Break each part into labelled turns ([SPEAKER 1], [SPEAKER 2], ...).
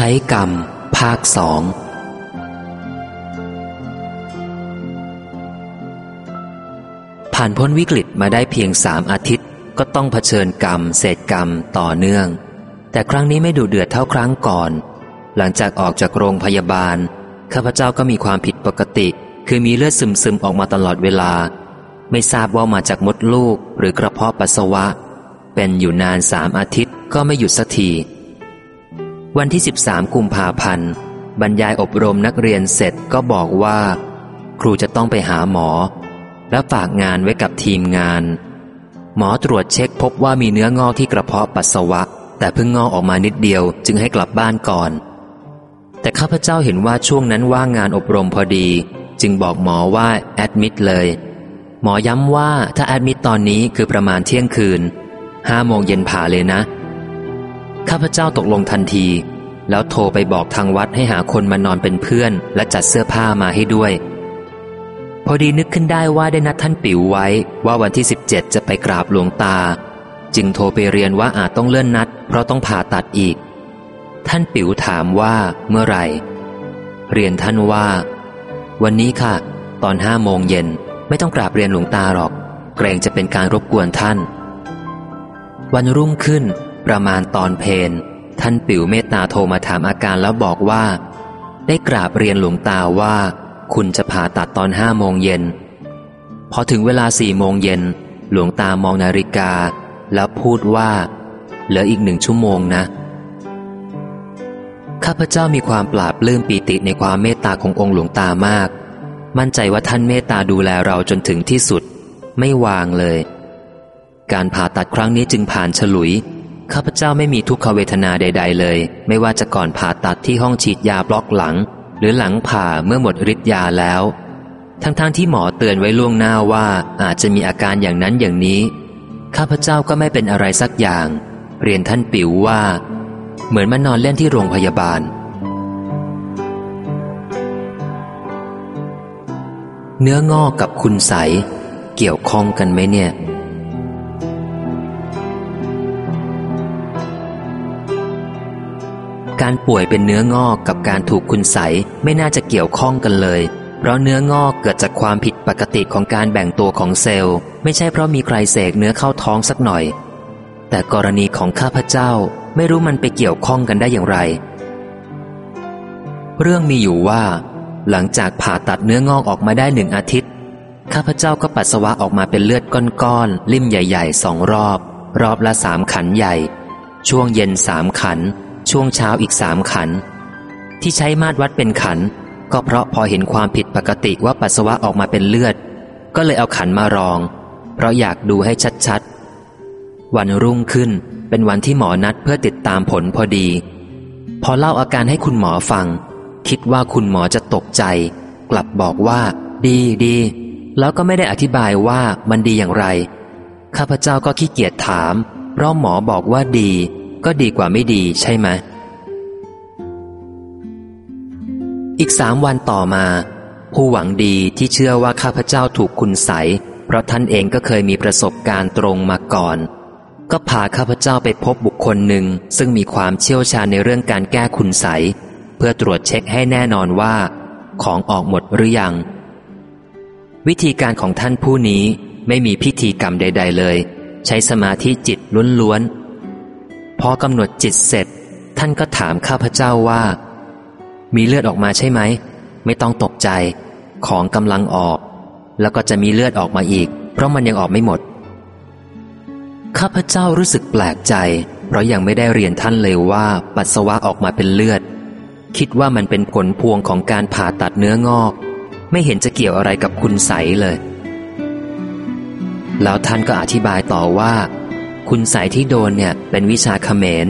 [SPEAKER 1] ช้กรรม ภาคสองผ่านพ้นวิกฤตมาได้เพียงสามอาทิตย์ ก็ต้องเผชิญกรรม เศษกรรมต่อเนื่อง แต่ครั้งนี้ไม่ดูเดือดเท่าครั้งก่อน หลังจากออกจากโรงพยาบาล ข้าพเจ้าก็มีความผิดปกติ คือมีเลือดซึมๆออกมาตลอดเวลา ไม่ทราบว่ามาจากมดลูกหรือกระเพาะปัสสาวะ เป็นอยู่นานสามอาทิตย์ก็ไม่หยุดสักที วันที่ 13 กุมภาพันธ์ บรรยายอบรมนักเรียนเสร็จก็บอกว่า ครูจะต้องไปหาหมอ และฝากงานไว้กับทีมงาน หมอตรวจเช็คพบว่ามีเนื้องอกที่กระเพาะปัสสาวะ แต่เพิ่งงอกออกมานิดเดียวจึงให้กลับบ้านก่อน แต่ข้าพเจ้าเห็นว่าช่วงนั้นว่างงานอบรมพอดี จึงบอกหมอว่าแอดมิดเลย หมอย้ำว่าถ้าแอดมิดตอนนี้คือประมาณเที่ยงคืนห้าโมงเย็นผ่าเลยนะ ข้าพเจ้าตกลงทันที แล้วโทรไปบอกทางวัดให้หาคนมานอนเป็นเพื่อน และจัดเสื้อผ้ามาให้ด้วย พอดีนึกขึ้นได้ว่าได้นัดท่านปิ๋วไว้ว่าวันที่ 17 จะไปกราบหลวงตา จึงโทรไปเรียนว่าอาจต้องเลื่อนนัด เพราะต้องผ่าตัดอีก ท่านปิ๋วถามว่าเมื่อไหร่ เรียนท่านว่า วันนี้ค่ะ ตอนห้าโมงเย็นไม่ต้องกราบเรียนหลวงตาหรอก เกรงจะเป็นการรบกวนท่าน วันรุ่งขึ้น ประมาณตอนเพนท่านปิ๋วเมตตาโทรมาถามอาการแล้วบอกว่า ได้กราบเรียนหลวงตาว่า คุณจะผ่าตัดตอนห้าโมงเย็น พอถึงเวลาสี่โมงเย็น หลวงตามองนาฬิกา แล้วพูดว่า เหลืออีกหนึ่งชั่วโมงนะ ข้าพเจ้ามีความปราบลื้มปีติในความเมตตาขององค์หลวงตามาก มั่นใจว่าท่านเมตตาดูแลเราจนถึงที่สุด ไม่วางเลย การผ่าตัดครั้งนี้จึงผ่านฉลุย ข้าพเจ้าไม่มีทุกขเวทนาใด ๆ เลย ไม่ว่าจะก่อนผ่าตัดที่ห้องฉีดยาบล็อกหลัง หรือหลังผ่าเมื่อหมดฤทธิ์ยาแล้ว ทั้งๆทที่หมอเตือนไว้ล่วงหน้าว่าอาจจะมีอาการอย่างนั้นอย่างนี้ ข้าพเจ้าก็ไม่เป็นอะไรสักอย่าง เรียนท่านปิ๋วว่า เหมือนมานอนเล่นที่โรงพยาบาล เนื้องอกกับคุณใสเกี่ยวข้องกันไหมเนี่ย การป่วยเป็นเนื้องอกกับการถูกคุณใสไม่น่าจะเกี่ยวข้องกันเลย เพราะเนื้องอกเกิดจากความผิดปกติของการแบ่งตัวของเซลล์ ไม่ใช่เพราะมีใครเสกเนื้อเข้าท้องสักหน่อย แต่กรณีของข้าพเจ้าไม่รู้มันไปเกี่ยวข้องกันได้อย่างไร เรื่องมีอยู่ว่า หลังจากผ่าตัดเนื้องอกออกมาได้หนึ่งอาทิตย์ ข้าพเจ้าก็ปัสสาวะออกมาเป็นเลือดก้อนๆลิ่มใหญ่ๆสองรอบ รอบละสามขันใหญ่ ช่วงเย็นสามขัน ช่วงเช้าอีกสามขัน ที่ใช้มาตรวัดเป็นขัน ก็เพราะพอเห็นความผิดปกติว่าปัสสาวะออกมาเป็นเลือด ก็เลยเอาขันมารอง เพราะอยากดูให้ชัดๆ วันรุ่งขึ้นเป็นวันที่หมอนัดเพื่อติดตามผลพอดี พอเล่าอาการให้คุณหมอฟัง คิดว่าคุณหมอจะตกใจ กลับบอกว่า ดีดี แล้วก็ไม่ได้อธิบายว่ามันดีอย่างไร ข้าพเจ้าก็ขี้เกียจถาม เพราะหมอบอกว่าดี ก็ดีกว่าไม่ดีใช่ไหมอีกสามวันต่อมา ผู้หวังดีที่เชื่อว่าข้าพเจ้าถูกคุณใส เพราะท่านเองก็เคยมีประสบการณ์ตรงมาก่อน ก็พาข้าพเจ้าไปพบบุคคลหนึ่ง ซึ่งมีความเชี่ยวชาญในเรื่องการแก้คุณใส เพื่อตรวจเช็คให้แน่นอนว่า ของออกหมดหรือยัง วิธีการของท่านผู้นี้ไม่มีพิธีกรรมใด ๆ เลย ใช้สมาธิจิตล้วนๆ พอกำหนดจิตเสร็จ ท่านก็ถามข้าพเจ้าว่า มีเลือดออกมาใช่ไหม ไม่ต้องตกใจ ของกำลังออก แล้วก็จะมีเลือดออกมาอีก เพราะมันยังออกไม่หมด ข้าพเจ้ารู้สึกแปลกใจ เพราะยังไม่ได้เรียนท่านเลยว่าปัสสาวะออกมาเป็นเลือด คิดว่ามันเป็นผลพวงของการผ่าตัดเนื้องอก ไม่เห็นจะเกี่ยวอะไรกับคุณใสเลย แล้วท่านก็อธิบายต่อว่า คุณใส่ที่โดนเนี่ยเป็นวิชาเขมร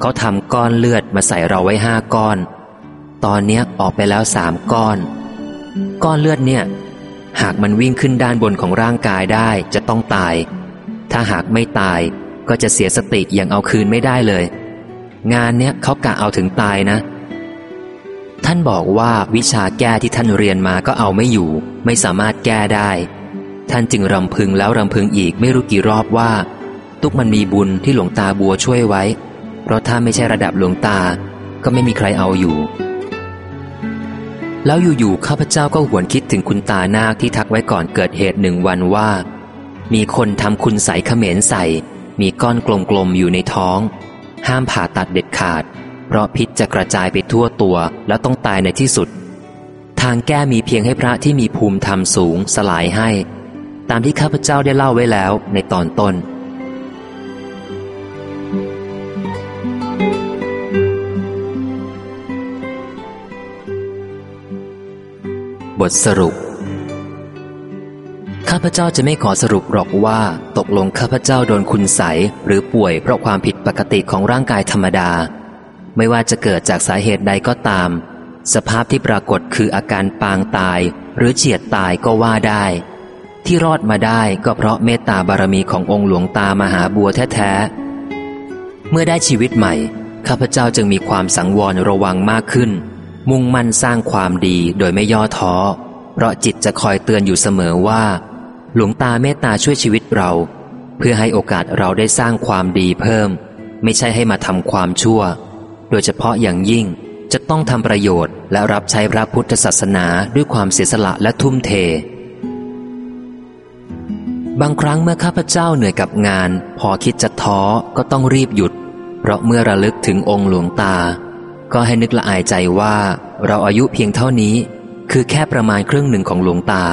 [SPEAKER 1] เขาทำก้อนเลือดมาใส่เราไว้ห้าก้อน ตอนเนี้ยออกไปแล้วสามก้อน ก้อนเลือดเนี่ย หากมันวิ่งขึ้นด้านบนของร่างกายได้จะต้องตาย ถ้าหากไม่ตายก็จะเสียสติอย่างเอาคืนไม่ได้เลย งานเนี้ยเขากะเอาถึงตายนะ ท่านบอกว่าวิชาแก้ที่ท่านเรียนมาก็เอาไม่อยู่ ไม่สามารถแก้ได้ ท่านจึงรำพึงแล้วรำพึงอีกไม่รู้กี่รอบว่า ตุกมันมีบุญที่หลวงตาบัวช่วยไว้ เพราะถ้าไม่ใช่ระดับหลวงตาก็ไม่มีใครเอาอยู่ แล้วอยู่ๆข้าพเจ้าก็หวนคิดถึงคุณตานาคที่ทักไว้ก่อนเกิดเหตุหนึ่งวันว่า มีคนทำคุณใสเขมรใส่ มีก้อนกลมๆอยู่ในท้อง ห้ามผ่าตัดเด็ดขาด เพราะพิษจะกระจายไปทั่วตัวแล้วต้องตายในที่สุด ทางแก้มีเพียงให้พระที่มีภูมิธรรมสูงสลายให้ ตามที่ข้าพเจ้าได้เล่าไว้แล้วในตอนต้น บทสรุป ข้าพเจ้าจะไม่ขอสรุปหรอกว่า ตกลงข้าพเจ้าโดนคุณใสหรือป่วยเพราะความผิดปกติของร่างกายธรรมดา ไม่ว่าจะเกิดจากสาเหตุใดก็ตาม สภาพที่ปรากฏคืออาการปางตาย หรือเฉียดตายก็ว่าได้ ที่รอดมาได้ก็เพราะเมตตาบารมีขององค์หลวงตามหาบัวแท้ๆเมื่อได้ชีวิตใหม่ข้าพเจ้าจึงมีความสังวรระวังมากขึ้น มุ่งมั่นสร้างความดีโดยไม่ย่อท้อ เพราะจิตจะคอยเตือนอยู่เสมอว่า หลวงตาเมตตาช่วยชีวิตเรา เพื่อให้โอกาสเราได้สร้างความดีเพิ่ม ไม่ใช่ให้มาทำความชั่ว โดยเฉพาะอย่างยิ่งจะต้องทำประโยชน์ และรับใช้พระพุทธศาสนาด้วยความเสียสละและทุ่มเท บางครั้งเมื่อข้าพเจ้าเหนื่อยกับงาน พอคิดจะท้อก็ต้องรีบหยุด เพราะเมื่อระลึกถึงองค์หลวงตา ก็ให้นึกละอายใจว่าเราอายุเพียงเท่านี้ คือแค่ประมาณครึ่งหนึ่งของหลวงตา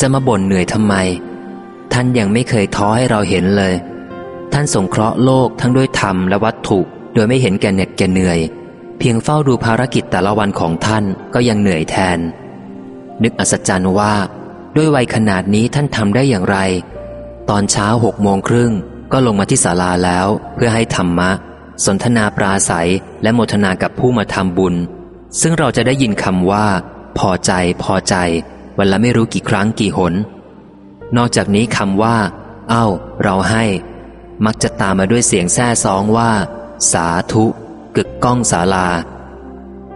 [SPEAKER 1] จะมาบ่นเหนื่อยทำไม ท่านยังไม่เคยท้อให้เราเห็นเลย ท่านสงเคราะห์โลกทั้งด้วยธรรมและวัตถุ โดยไม่เห็นแก่เหน็ดแก่เหนื่อย เพียงเฝ้าดูภารกิจแต่ละวันของท่านก็ยังเหนื่อยแทน นึกอัศจรรย์ว่า ด้วยวัยขนาดนี้ท่านทำได้อย่างไร ตอนเช้าหกโมงครึ่งก็ลงมาที่ศาลาแล้วเพื่อให้ธรรมะ สนทนาปราศัยและโมทนากับผู้มาทำบุญ ซึ่งเราจะได้ยินคำว่า พอใจพอใจ วันละไม่รู้กี่ครั้งกี่หน นอกจากนี้คำว่า เอ้า เราให้ มักจะตามมาด้วยเสียงแซ่ซ้องว่า สาธุ กึกก้องศาลา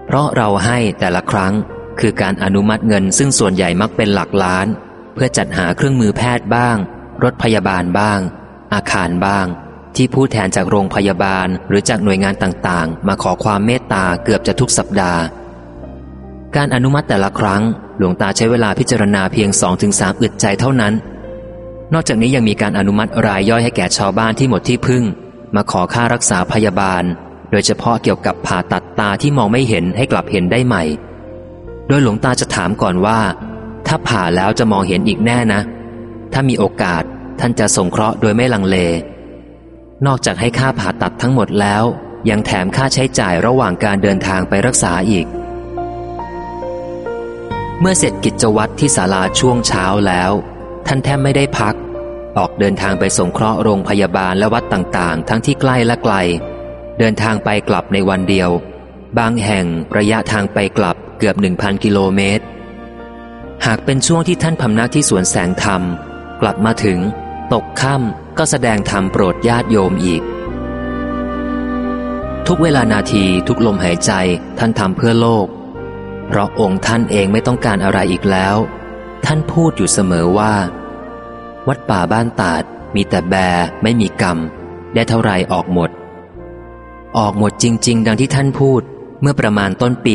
[SPEAKER 1] เพราะเราให้แต่ละครั้งคือการอนุมัติเงินซึ่งส่วนใหญ่มักเป็นหลักล้าน เพื่อจัดหาเครื่องมือแพทย์บ้าง รถพยาบาลบ้าง อาคารบ้าง ที่ผู้แทนจากโรงพยาบาลหรือจากหน่วยงานต่างๆ มาขอความเมตตาเกือบจะทุกสัปดาห์ การอนุมัติแต่ละครั้ง หลวงตาใช้เวลาพิจารณาเพียง 2-3 อึดใจเท่านั้น นอกจากนี้ยังมีการอนุมัติรายย่อยให้แก่ชาวบ้านที่หมดที่พึ่ง มาขอค่ารักษาพยาบาล โดยเฉพาะเกี่ยวกับผ่าตัดตาที่มองไม่เห็นให้กลับเห็นได้ใหม่ โดยหลวงตาจะถามก่อนว่า ถ้าผ่าแล้วจะมองเห็นอีกแน่นะ ถ้ามีโอกาสท่านจะสงเคราะห์โดยไม่ลังเล นอกจากให้ค่าผ่าตัดทั้งหมดแล้ว ยังแถมค่าใช้จ่ายระหว่างการเดินทางไปรักษาอีก เมื่อเสร็จกิจวัตรที่ศาลาช่วงเช้าแล้ว ท่านแทบไม่ได้พัก ออกเดินทางไปสงเคราะห์โรงพยาบาลและวัดต่างๆ ทั้งที่ใกล้และไกล เดินทางไปกลับในวันเดียว บางแห่งระยะทางไปกลับเกือบ1,000กิโลเมตรหากเป็นช่วงที่ท่านพำนักที่สวนแสงธรรม กลับมาถึง ตกค่ำ ก็แสดงธรรมโปรดญาติโยมอีก ทุกเวลานาทีทุกลมหายใจท่านทำเพื่อโลก เพราะองค์ท่านเองไม่ต้องการอะไรอีกแล้ว ท่านพูดอยู่เสมอว่า วัดป่าบ้านตาดมีแต่แบไม่มีกรรม ได้เท่าไรออกหมด ออกหมดจริง ๆ ดังที่ท่านพูดเมื่อประมาณต้นปี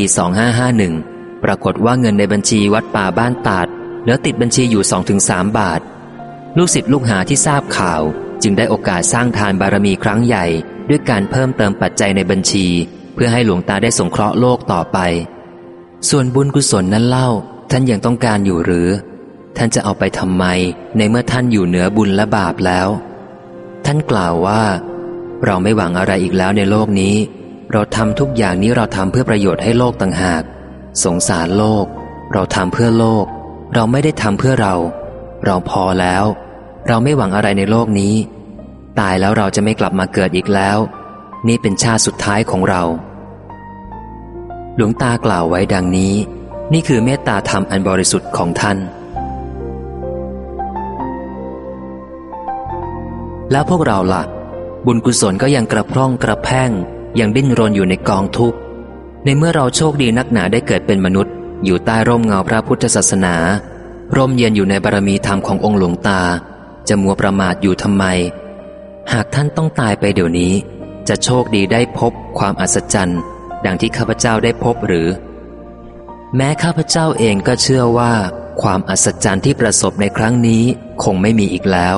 [SPEAKER 1] 2551 ปรากฏว่าเงินในบัญชีวัดป่าบ้านตาดเหลือติดบัญชีอยู่ 2-3 บาท ลูกศิษย์ลูกหาที่ทราบข่าว จึงได้โอกาสสร้างทานบารมีครั้งใหญ่ ด้วยการเพิ่มเติมปัจจัยในบัญชี เพื่อให้หลวงตาได้สงเคราะห์โลกต่อไป ส่วนบุญกุศลนั้นเล่า ท่านยังต้องการอยู่หรือ ท่านจะเอาไปทำไม ในเมื่อท่านอยู่เหนือบุญและบาปแล้ว ท่านกล่าวว่า เราไม่หวังอะไรอีกแล้วในโลกนี้ เราทำทุกอย่างนี้เราทำเพื่อประโยชน์ให้โลกต่างหาก สงสารโลก เราทำเพื่อโลก เราไม่ได้ทำเพื่อเรา เราพอแล้ว เราไม่หวังอะไรในโลกนี้ ตายแล้วเราจะไม่กลับมาเกิดอีกแล้ว นี่เป็นชาติสุดท้ายของเรา หลวงตากล่าวไว้ดังนี้ นี่คือเมตตาธรรมอันบริสุทธิ์ของท่าน แล้วพวกเราล่ะ บุญกุศลก็ยังกระพร่องกระแพงยังดิ้นรนอยู่ในกองทุกข์ ในเมื่อเราโชคดีนักหนาได้เกิดเป็นมนุษย์ อยู่ใต้ร่มเงาพระพุทธศาสนา ร่มเย็นอยู่ในบารมีธรรมขององค์หลวงตา จะมัวประมาทอยู่ทำไม หากท่านต้องตายไปเดี๋ยวนี้ จะโชคดีได้พบความอัศจรรย์ ดังที่ข้าพเจ้าได้พบหรือ แม้ข้าพเจ้าเองก็เชื่อว่า ความอัศจรรย์ที่ประสบในครั้งนี้คงไม่มีอีกแล้ว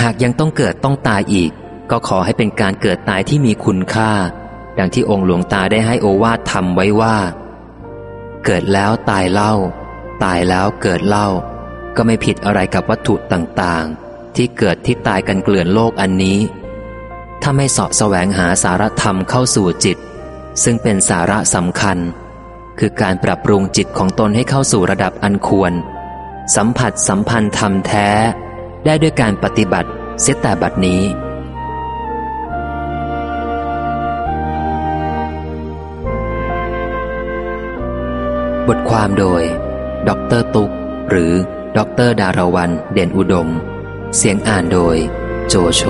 [SPEAKER 1] หากยังต้องเกิดต้องตายอีก ก็ขอให้เป็นการเกิดตายที่มีคุณค่า ดังที่องค์หลวงตาได้ให้โอวาททำไว้ว่า เกิดแล้วตายเล่า ตายแล้วเกิดเล่า ก็ไม่ผิดอะไรกับวัตถุต่างๆ ที่เกิดที่ตายกันเกลื่อนโลกอันนี้ ถ้าไม่สาะแสวงหาสารธรรมเข้าสู่จิต ซึ่งเป็นสาระสำคัญ คือการปรับปรุงจิตของตนให้เข้าสู่ระดับอันควร สัมผัสสัมพันธ์ธรรมแท้ ได้ด้วยการปฏิบัติเสียแต่บัดนี้บทความโดย ดรตุก หรือดรดารวันเด่นอุดม เสียงอ่านโดย โจโฉ